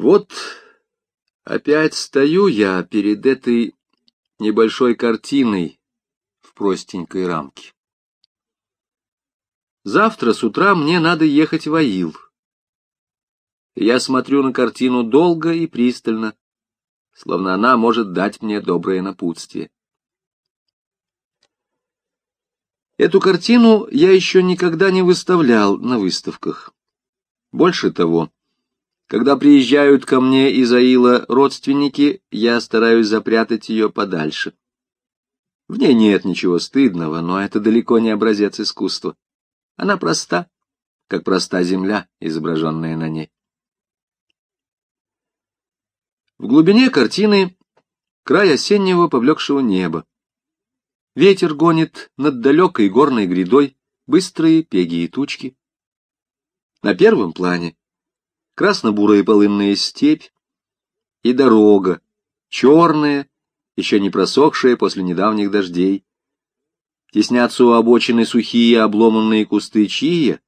Вот опять стою я перед этой небольшой картиной в простенькой рамке. Завтра с утра мне надо ехать в Аил. Я смотрю на картину долго и пристально, словно она может дать мне доброе напутствие. Эту картину я еще никогда не выставлял на выставках. Больше того, когда приезжают ко мне из Аила родственники, я стараюсь запрятать ее подальше. В ней нет ничего стыдного, но это далеко не образец искусства. Она проста, как проста земля, изображенная на ней. В глубине картины край осеннего поблекшего неба. Ветер гонит над далекой горной грядой быстрые пеги и тучки. На первом плане красно-бурая полынная степь и дорога, черная, еще не просохшая после недавних дождей. Теснятся у обочины сухие обломанные кусты чия,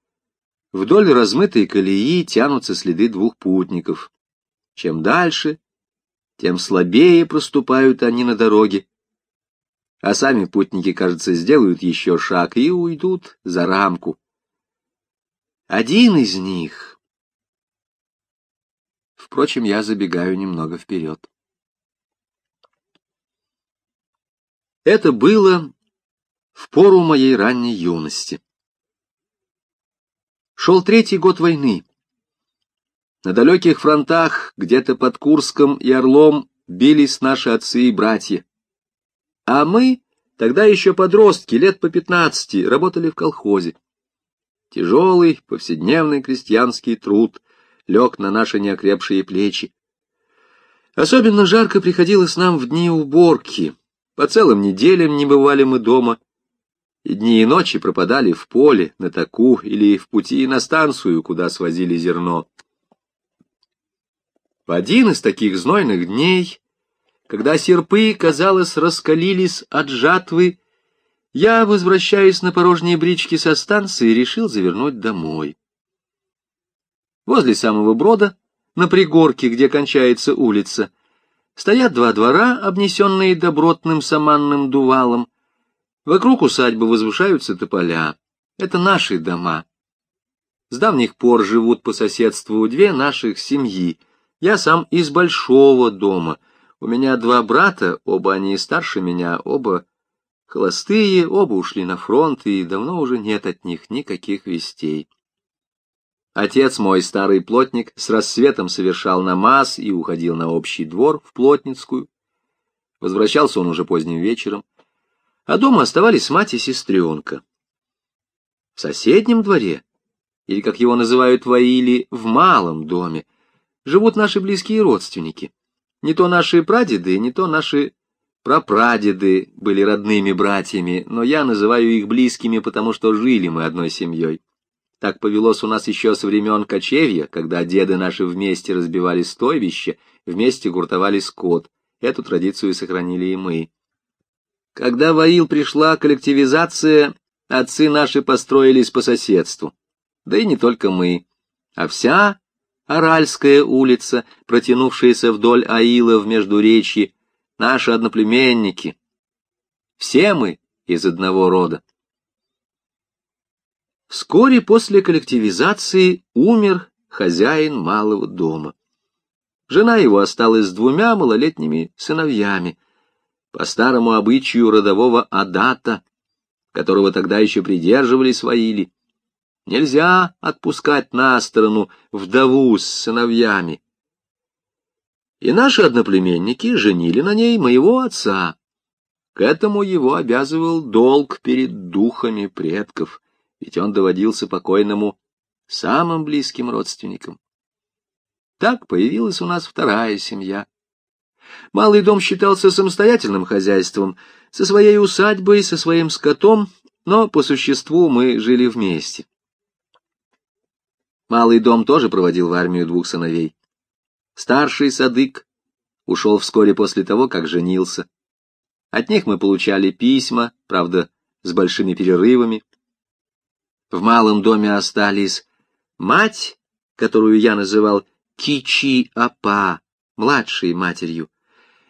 вдоль размытой колеи тянутся следы двух путников. Чем дальше, тем слабее проступают они на дороге, а сами путники, кажется, сделают еще шаг и уйдут за рамку. Один из них Впрочем, я забегаю немного вперед. Это было в пору моей ранней юности. Шел третий год войны. На далеких фронтах, где-то под Курском и Орлом, бились наши отцы и братья. А мы, тогда еще подростки, лет по пятнадцати, работали в колхозе. Тяжелый повседневный крестьянский труд — лег на наши неокрепшие плечи. Особенно жарко приходилось нам в дни уборки. По целым неделям не бывали мы дома, и дни и ночи пропадали в поле, на таку или в пути на станцию, куда свозили зерно. В один из таких знойных дней, когда серпы, казалось, раскалились от жатвы, я, возвращаясь на порожние брички со станции, решил завернуть домой. Возле самого брода, на пригорке, где кончается улица, стоят два двора, обнесенные добротным саманным дувалом. Вокруг усадьбы возвышаются тополя. Это наши дома. С давних пор живут по соседству две наших семьи. Я сам из большого дома. У меня два брата, оба они старше меня, оба холостые, оба ушли на фронт, и давно уже нет от них никаких вестей. Отец мой, старый плотник, с рассветом совершал намаз и уходил на общий двор в Плотницкую. Возвращался он уже поздним вечером, а дома оставались мать и сестренка. В соседнем дворе, или, как его называют воили, в малом доме, живут наши близкие родственники. Не то наши прадеды, не то наши прапрадеды были родными братьями, но я называю их близкими, потому что жили мы одной семьей. Так повелось у нас еще со времен кочевья, когда деды наши вместе разбивали стойбище, вместе гуртовали скот. Эту традицию сохранили и мы. Когда в Аил пришла коллективизация, отцы наши построились по соседству. Да и не только мы, а вся Аральская улица, протянувшаяся вдоль Аила в Междуречье, наши одноплеменники. Все мы из одного рода. Вскоре после коллективизации умер хозяин малого дома. Жена его осталась с двумя малолетними сыновьями. По старому обычаю родового адата, которого тогда еще придерживались воили, нельзя отпускать на сторону вдову с сыновьями. И наши одноплеменники женили на ней моего отца. К этому его обязывал долг перед духами предков — ведь он доводился покойному самым близким родственникам. Так появилась у нас вторая семья. Малый дом считался самостоятельным хозяйством, со своей усадьбой, со своим скотом, но по существу мы жили вместе. Малый дом тоже проводил в армию двух сыновей. Старший садык ушел вскоре после того, как женился. От них мы получали письма, правда, с большими перерывами в малом доме остались мать, которую я называл Кичи-Апа, младшей матерью,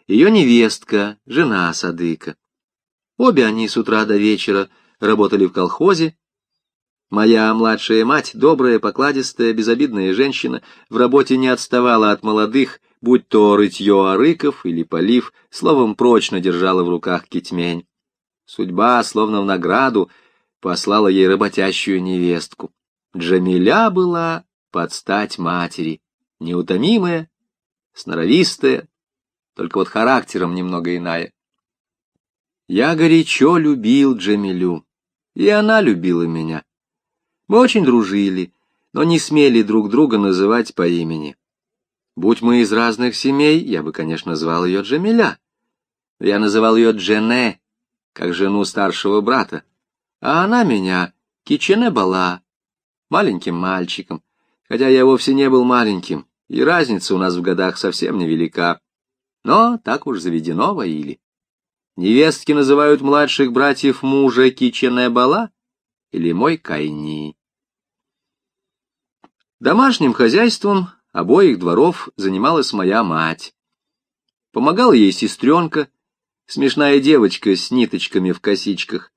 ее невестка, жена Садыка. Обе они с утра до вечера работали в колхозе. Моя младшая мать, добрая, покладистая, безобидная женщина, в работе не отставала от молодых, будь то рытье арыков или полив, словом, прочно держала в руках китьмень. Судьба, словно в награду, послала ей работящую невестку. Джамиля была под стать матери, неутомимая, сноровистая, только вот характером немного иная. Я горячо любил Джамилю, и она любила меня. Мы очень дружили, но не смели друг друга называть по имени. Будь мы из разных семей, я бы, конечно, звал ее Джамиля. Я называл ее Джене, как жену старшего брата а она меня, кичене была, маленьким мальчиком, хотя я вовсе не был маленьким, и разница у нас в годах совсем невелика. Но так уж заведено воили. Невестки называют младших братьев мужа кичене была или мой кайни. Домашним хозяйством обоих дворов занималась моя мать. Помогала ей сестренка, смешная девочка с ниточками в косичках,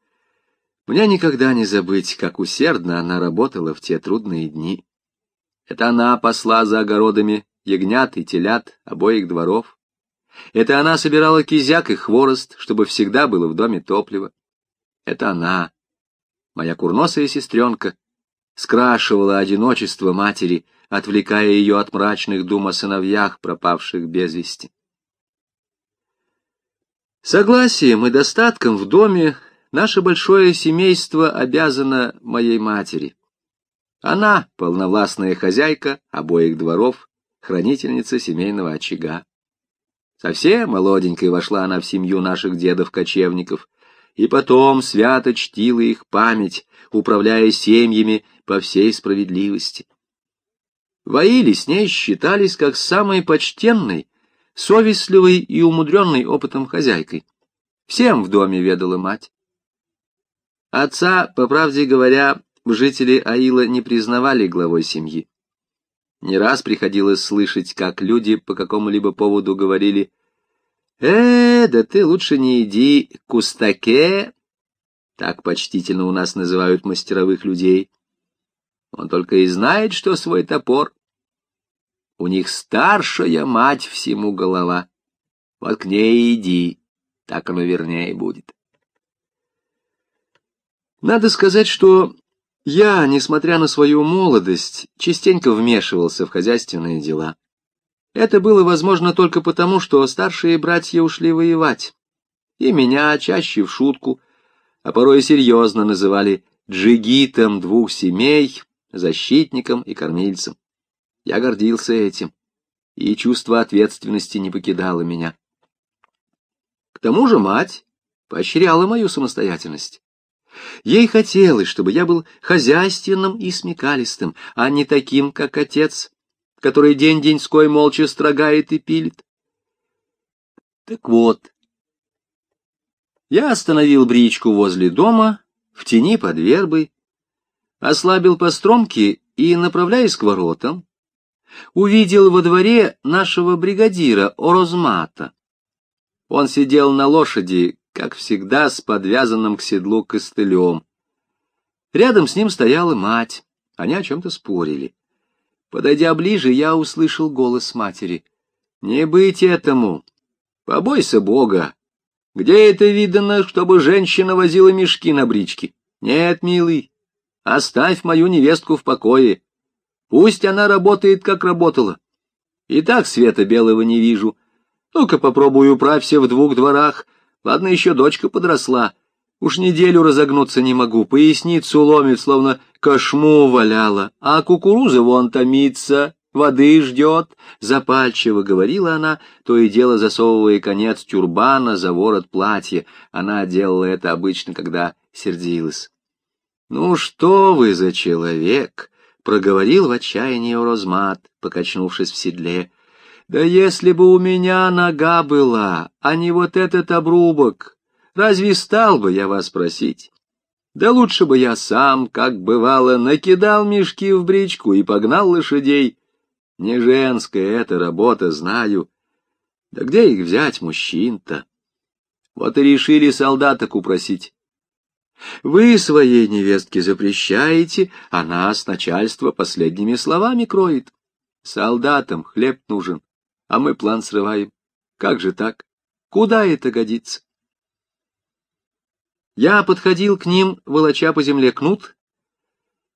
мне никогда не забыть, как усердно она работала в те трудные дни. Это она посла за огородами ягнят и телят обоих дворов. Это она собирала кизяк и хворост, чтобы всегда было в доме топливо. Это она, моя курносая сестренка, скрашивала одиночество матери, отвлекая ее от мрачных дум о сыновьях, пропавших без вести. Согласием и достатком в доме Наше большое семейство обязано моей матери. Она — полновластная хозяйка обоих дворов, хранительница семейного очага. Совсем молоденькой вошла она в семью наших дедов-кочевников, и потом свято чтила их память, управляя семьями по всей справедливости. Воили с ней считались как самой почтенной, совестливой и умудренной опытом хозяйкой. Всем в доме ведала мать. Отца, по правде говоря, жители Аила не признавали главой семьи. Не раз приходилось слышать, как люди по какому-либо поводу говорили «Э, да ты лучше не иди к Устаке!» Так почтительно у нас называют мастеровых людей. Он только и знает, что свой топор. У них старшая мать всему голова. Вот к ней иди, так оно вернее будет. Надо сказать, что я, несмотря на свою молодость, частенько вмешивался в хозяйственные дела. Это было возможно только потому, что старшие братья ушли воевать, и меня чаще в шутку, а порой серьезно называли джигитом двух семей, защитником и кормильцем. Я гордился этим, и чувство ответственности не покидало меня. К тому же мать поощряла мою самостоятельность. Ей хотелось, чтобы я был хозяйственным и смекалистым, а не таким, как отец, который день-деньской молча строгает и пилит. Так вот, я остановил бричку возле дома, в тени под вербой, ослабил постромки и, направляясь к воротам, увидел во дворе нашего бригадира Орозмата. Он сидел на лошади, как всегда с подвязанным к седлу костылем. Рядом с ним стояла мать, они о чем-то спорили. Подойдя ближе, я услышал голос матери. «Не быть этому! Побойся Бога! Где это видано, чтобы женщина возила мешки на брички? Нет, милый, оставь мою невестку в покое. Пусть она работает, как работала. И так света белого не вижу. Ну-ка попробуй управься в двух дворах, Ладно, еще дочка подросла. Уж неделю разогнуться не могу, поясницу ломит, словно кошму валяла, а кукуруза вон томится, воды ждет, — запальчиво говорила она, то и дело засовывая конец тюрбана за ворот платья. Она делала это обычно, когда сердилась. — Ну что вы за человек! — проговорил в отчаянии Розмат, покачнувшись в седле. Да если бы у меня нога была, а не вот этот обрубок, разве стал бы я вас просить? Да лучше бы я сам, как бывало, накидал мешки в бричку и погнал лошадей. Не женская эта работа, знаю. Да где их взять, мужчин-то? Вот и решили солдаток упросить. Вы своей невестке запрещаете, а нас начальство последними словами кроет. Солдатам хлеб нужен, а мы план срываем. Как же так? Куда это годится? Я подходил к ним, волоча по земле кнут,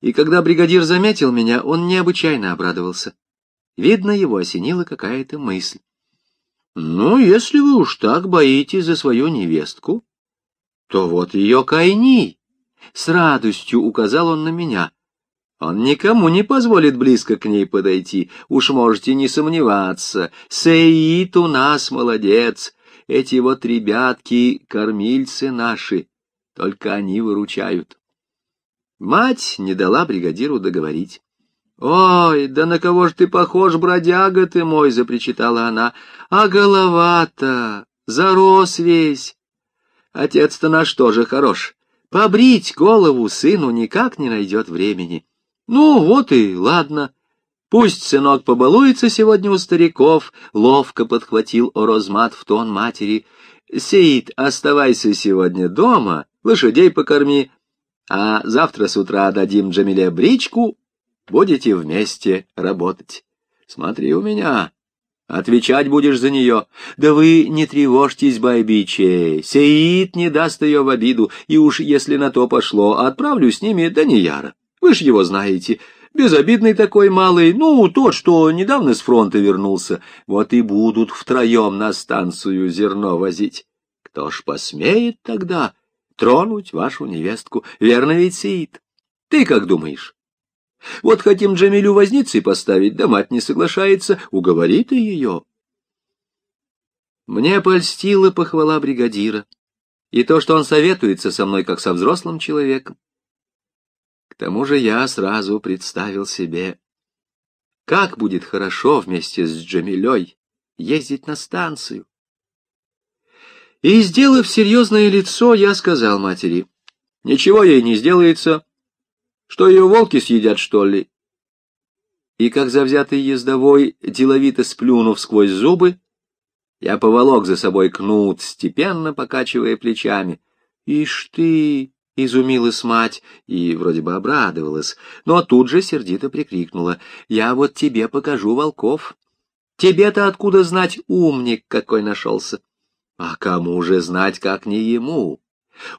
и когда бригадир заметил меня, он необычайно обрадовался. Видно, его осенила какая-то мысль. «Ну, если вы уж так боитесь за свою невестку, то вот ее кайни!» С радостью указал он на меня. Он никому не позволит близко к ней подойти, уж можете не сомневаться. Сеид у нас молодец, эти вот ребятки — кормильцы наши, только они выручают. Мать не дала бригадиру договорить. «Ой, да на кого ж ты похож, бродяга ты мой!» — запричитала она. «А голова-то зарос весь!» «Отец-то наш тоже хорош. Побрить голову сыну никак не найдет времени. Ну, вот и ладно. Пусть сынок побалуется сегодня у стариков, — ловко подхватил Орозмат в тон матери. Сеид, оставайся сегодня дома, лошадей покорми, а завтра с утра дадим Джамиле бричку, будете вместе работать. Смотри у меня, Отвечать будешь за нее. Да вы не тревожьтесь, Байбичей. Сеид не даст ее в обиду, и уж если на то пошло, отправлю с ними до вы ж его знаете. Безобидный такой малый, ну, тот, что недавно с фронта вернулся. Вот и будут втроем на станцию зерно возить. Кто ж посмеет тогда тронуть вашу невестку? Верно ведь, Сиит? Ты как думаешь? Вот хотим Джамилю возницей поставить, да мать не соглашается, уговори ты ее. Мне польстила похвала бригадира, и то, что он советуется со мной, как со взрослым человеком тому же я сразу представил себе, как будет хорошо вместе с Джамилей ездить на станцию. И, сделав серьезное лицо, я сказал матери, «Ничего ей не сделается. Что, ее волки съедят, что ли?» И, как завзятый ездовой, деловито сплюнув сквозь зубы, я поволок за собой кнут, степенно покачивая плечами. «Ишь ты! Изумилась мать и вроде бы обрадовалась, но тут же сердито прикрикнула. «Я вот тебе покажу волков. Тебе-то откуда знать, умник какой нашелся? А кому же знать, как не ему?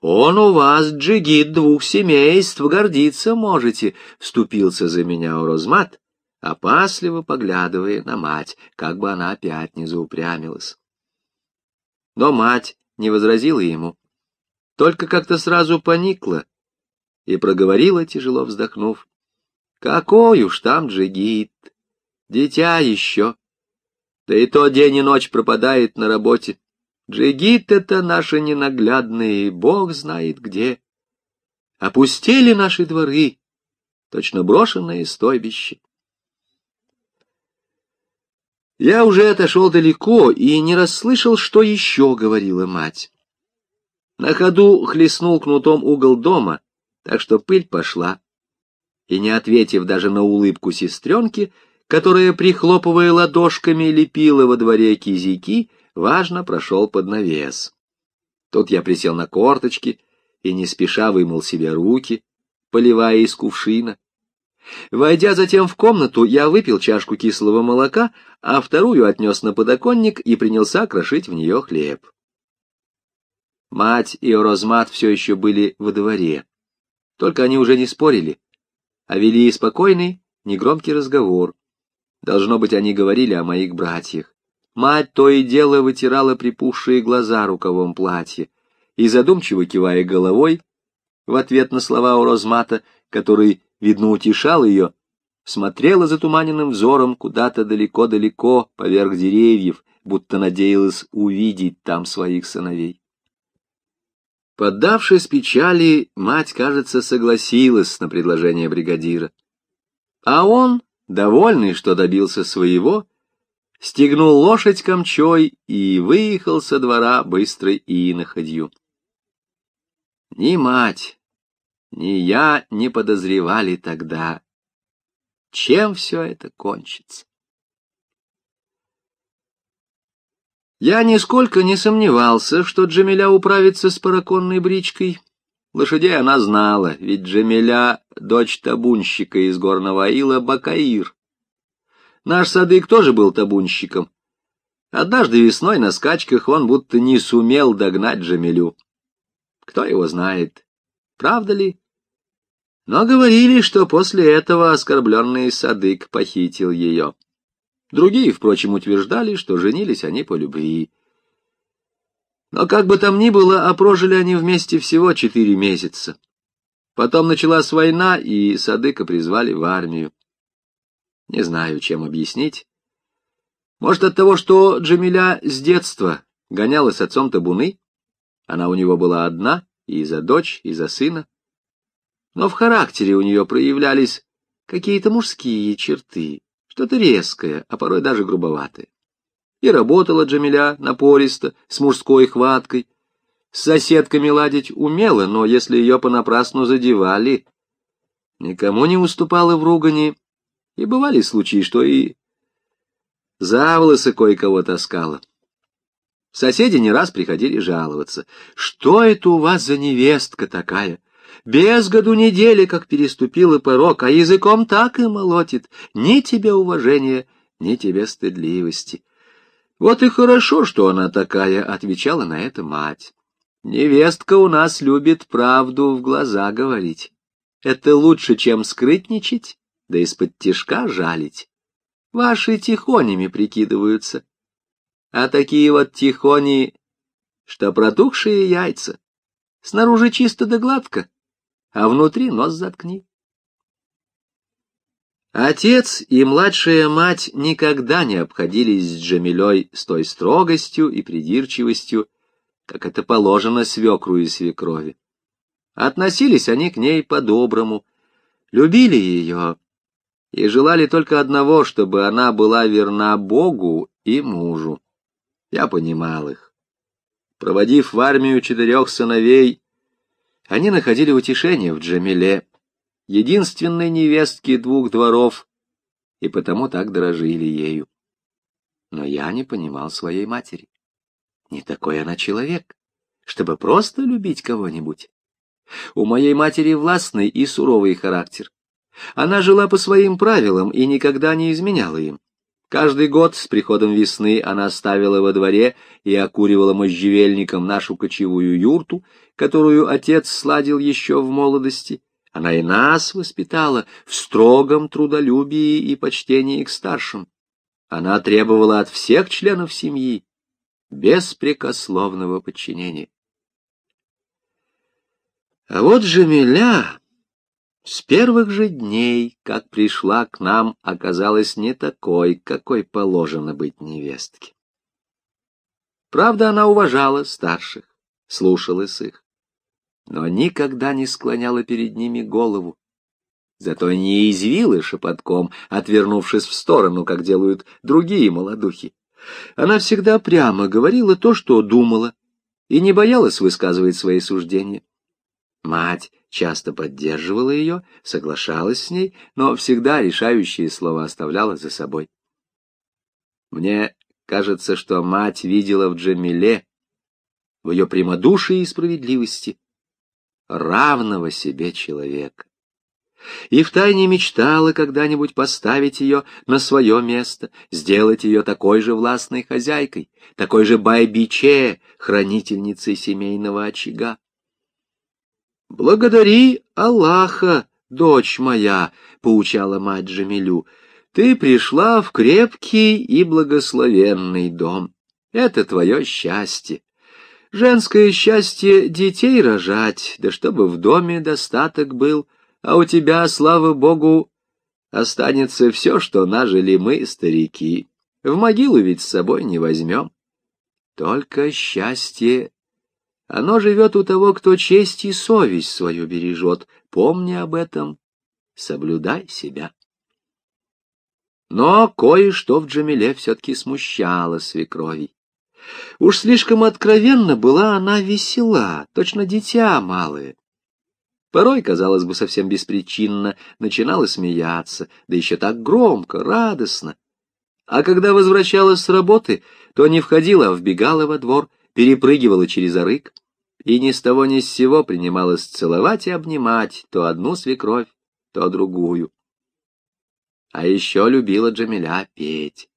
Он у вас джигит двух семейств, гордиться можете!» Вступился за меня Урозмат, опасливо поглядывая на мать, как бы она опять не заупрямилась. Но мать не возразила ему только как-то сразу поникла и проговорила, тяжело вздохнув. Какой уж там джигит, дитя еще. Да и то день и ночь пропадает на работе. Джигит это наши ненаглядные, бог знает где. Опустили наши дворы, точно брошенные стойбище. Я уже отошел далеко и не расслышал, что еще говорила мать. На ходу хлестнул кнутом угол дома, так что пыль пошла. И не ответив даже на улыбку сестренки, которая, прихлопывая ладошками, лепила во дворе кизики, важно прошел под навес. Тут я присел на корточки и не спеша вымыл себе руки, поливая из кувшина. Войдя затем в комнату, я выпил чашку кислого молока, а вторую отнес на подоконник и принялся крошить в нее хлеб. Мать и Орозмат все еще были во дворе. Только они уже не спорили, а вели спокойный, негромкий разговор. Должно быть, они говорили о моих братьях. Мать то и дело вытирала припухшие глаза рукавом платья и, задумчиво кивая головой, в ответ на слова Орозмата, который, видно, утешал ее, смотрела затуманенным взором куда-то далеко-далеко поверх деревьев, будто надеялась увидеть там своих сыновей. Поддавшись печали, мать, кажется, согласилась на предложение бригадира. А он, довольный, что добился своего, стегнул лошадь камчой и выехал со двора быстрой иноходью. Ни мать, ни я не подозревали тогда, чем все это кончится. Я нисколько не сомневался, что Джамиля управится с параконной бричкой. Лошадей она знала, ведь Джамиля — дочь табунщика из горного аила Бакаир. Наш садык тоже был табунщиком. Однажды весной на скачках он будто не сумел догнать Джамилю. Кто его знает, правда ли? Но говорили, что после этого оскорбленный садык похитил ее. Другие, впрочем, утверждали, что женились они по любви. Но как бы там ни было, а прожили они вместе всего четыре месяца. Потом началась война, и Садыка призвали в армию. Не знаю, чем объяснить. Может, от того, что Джамиля с детства гоняла с отцом табуны? Она у него была одна, и за дочь, и за сына. Но в характере у нее проявлялись какие-то мужские черты что-то резкое, а порой даже грубоватое. И работала Джамиля напористо, с мужской хваткой. С соседками ладить умела, но если ее понапрасну задевали, никому не уступала в ругани, и бывали случаи, что и за волосы кое-кого таскала. Соседи не раз приходили жаловаться. «Что это у вас за невестка такая? Без году недели, как переступила порог, а языком так и молотит. Ни тебе уважения, ни тебе стыдливости. Вот и хорошо, что она такая, — отвечала на это мать. Невестка у нас любит правду в глаза говорить. Это лучше, чем скрытничать, да из-под тишка жалить. Ваши тихонями прикидываются. А такие вот тихони, что протухшие яйца. Снаружи чисто да гладко, а внутри нос заткни. Отец и младшая мать никогда не обходились с Джамилей с той строгостью и придирчивостью, как это положено свекру и свекрови. Относились они к ней по-доброму, любили ее и желали только одного, чтобы она была верна Богу и мужу. Я понимал их. Проводив в армию четырех сыновей, они находили утешение в Джамиле, единственной невестке двух дворов, и потому так дорожили ею. Но я не понимал своей матери. Не такой она человек, чтобы просто любить кого-нибудь. У моей матери властный и суровый характер. Она жила по своим правилам и никогда не изменяла им. Каждый год с приходом весны она ставила во дворе и окуривала можжевельником нашу кочевую юрту, которую отец сладил еще в молодости. Она и нас воспитала в строгом трудолюбии и почтении к старшим. Она требовала от всех членов семьи беспрекословного подчинения. А вот же Жемеля с первых же дней, как пришла к нам, оказалась не такой, какой положено быть невестке. Правда, она уважала старших, слушалась их, но никогда не склоняла перед ними голову, зато не извила шепотком, отвернувшись в сторону, как делают другие молодухи. Она всегда прямо говорила то, что думала, и не боялась высказывать свои суждения. Мать часто поддерживала ее, соглашалась с ней, но всегда решающие слова оставляла за собой. Мне кажется, что мать видела в Джамиле, в ее прямодушии и справедливости, равного себе человека. И втайне мечтала когда-нибудь поставить ее на свое место, сделать ее такой же властной хозяйкой, такой же байбиче, хранительницей семейного очага. «Благодари Аллаха, дочь моя», — поучала мать Джамилю, — «ты пришла в крепкий и благословенный дом. Это твое счастье. Женское счастье — детей рожать, да чтобы в доме достаток был, а у тебя, слава богу, останется все, что нажили мы, старики. В могилу ведь с собой не возьмем. Только счастье оно живет у того, кто честь и совесть свою бережет. Помни об этом, соблюдай себя. Но кое-что в Джамиле все-таки смущало свекрови. Уж слишком откровенно была она весела, точно дитя малое. Порой, казалось бы, совсем беспричинно начинала смеяться, да еще так громко, радостно. А когда возвращалась с работы, то не входила, а вбегала во двор — перепрыгивала через орык и ни с того ни с сего принималась целовать и обнимать то одну свекровь, то другую. А еще любила Джамиля петь.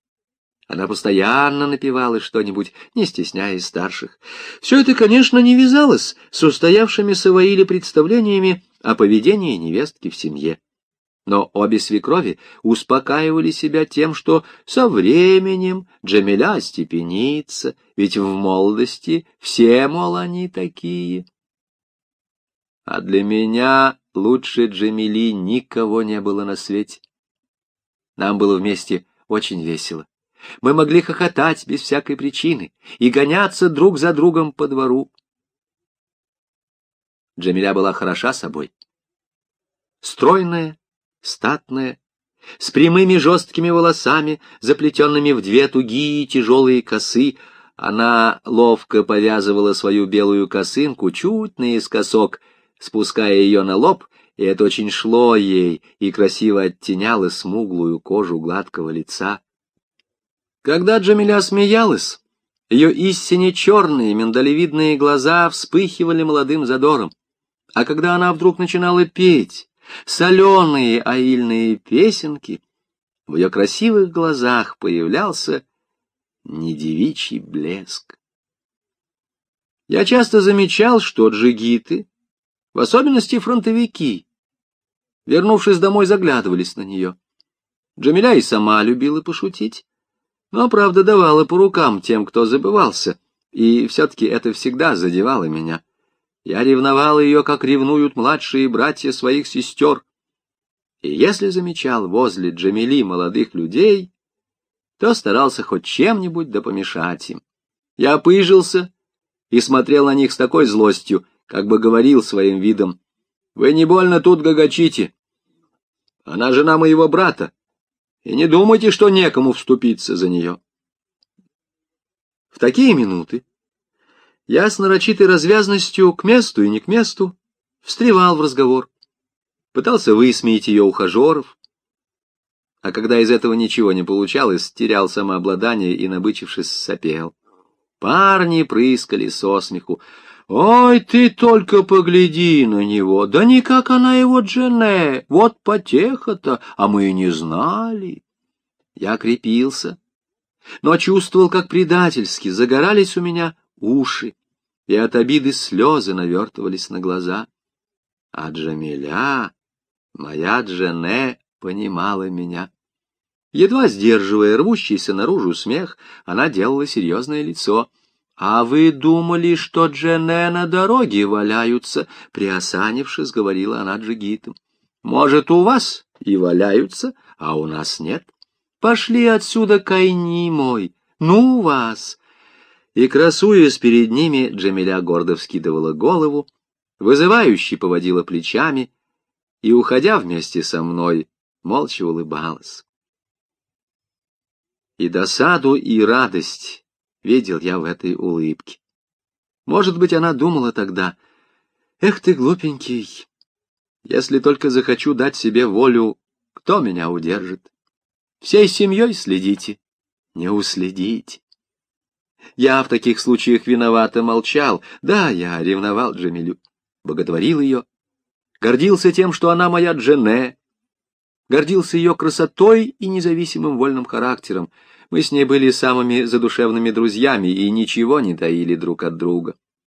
Она постоянно напевала что-нибудь, не стесняясь старших. Все это, конечно, не вязалось с устоявшими Саваиле представлениями о поведении невестки в семье. Но обе свекрови успокаивали себя тем, что со временем Джамиля степенится, ведь в молодости все, мол, они такие. А для меня лучше Джамили никого не было на свете. Нам было вместе очень весело. Мы могли хохотать без всякой причины и гоняться друг за другом по двору. Джамиля была хороша собой. Стройная, статная, с прямыми жесткими волосами, заплетенными в две тугие тяжелые косы, она ловко повязывала свою белую косынку чуть наискосок, спуская ее на лоб, и это очень шло ей и красиво оттеняло смуглую кожу гладкого лица. Когда Джамиля смеялась, ее истинно черные миндалевидные глаза вспыхивали молодым задором, а когда она вдруг начинала петь, соленые аильные песенки, в ее красивых глазах появлялся недевичий блеск. Я часто замечал, что джигиты, в особенности фронтовики, вернувшись домой, заглядывались на нее. Джамиля и сама любила пошутить, но, правда, давала по рукам тем, кто забывался, и все-таки это всегда задевало меня. Я ревновал ее, как ревнуют младшие братья своих сестер. И если замечал возле Джамили молодых людей, то старался хоть чем-нибудь допомешать им. Я опыжился и смотрел на них с такой злостью, как бы говорил своим видом, «Вы не больно тут гагачите. Она жена моего брата, и не думайте, что некому вступиться за нее». В такие минуты я с нарочитой развязностью к месту и не к месту встревал в разговор, пытался высмеять ее ухажеров, а когда из этого ничего не получалось, терял самообладание и, набычившись, сопел. Парни прыскали со смеху. «Ой, ты только погляди на него! Да никак она его Джене! Вот потеха-то! А мы и не знали!» Я крепился, но чувствовал, как предательски загорались у меня уши и от обиды слезы навертывались на глаза. А Джамиля, моя Джене, понимала меня. Едва сдерживая рвущийся наружу смех, она делала серьезное лицо. «А вы думали, что Джене на дороге валяются?» — приосанившись, говорила она джигитам. «Может, у вас и валяются, а у нас нет? Пошли отсюда, кайни мой! Ну вас! и, красуясь перед ними, Джамиля гордо вскидывала голову, вызывающе поводила плечами и, уходя вместе со мной, молча улыбалась. И досаду, и радость видел я в этой улыбке. Может быть, она думала тогда, «Эх ты, глупенький, если только захочу дать себе волю, кто меня удержит? Всей семьей следите, не уследите. Я в таких случаях виновато молчал. Да, я ревновал Джамилю, боготворил ее, гордился тем, что она моя Джене, гордился ее красотой и независимым вольным характером. Мы с ней были самыми задушевными друзьями и ничего не таили друг от друга.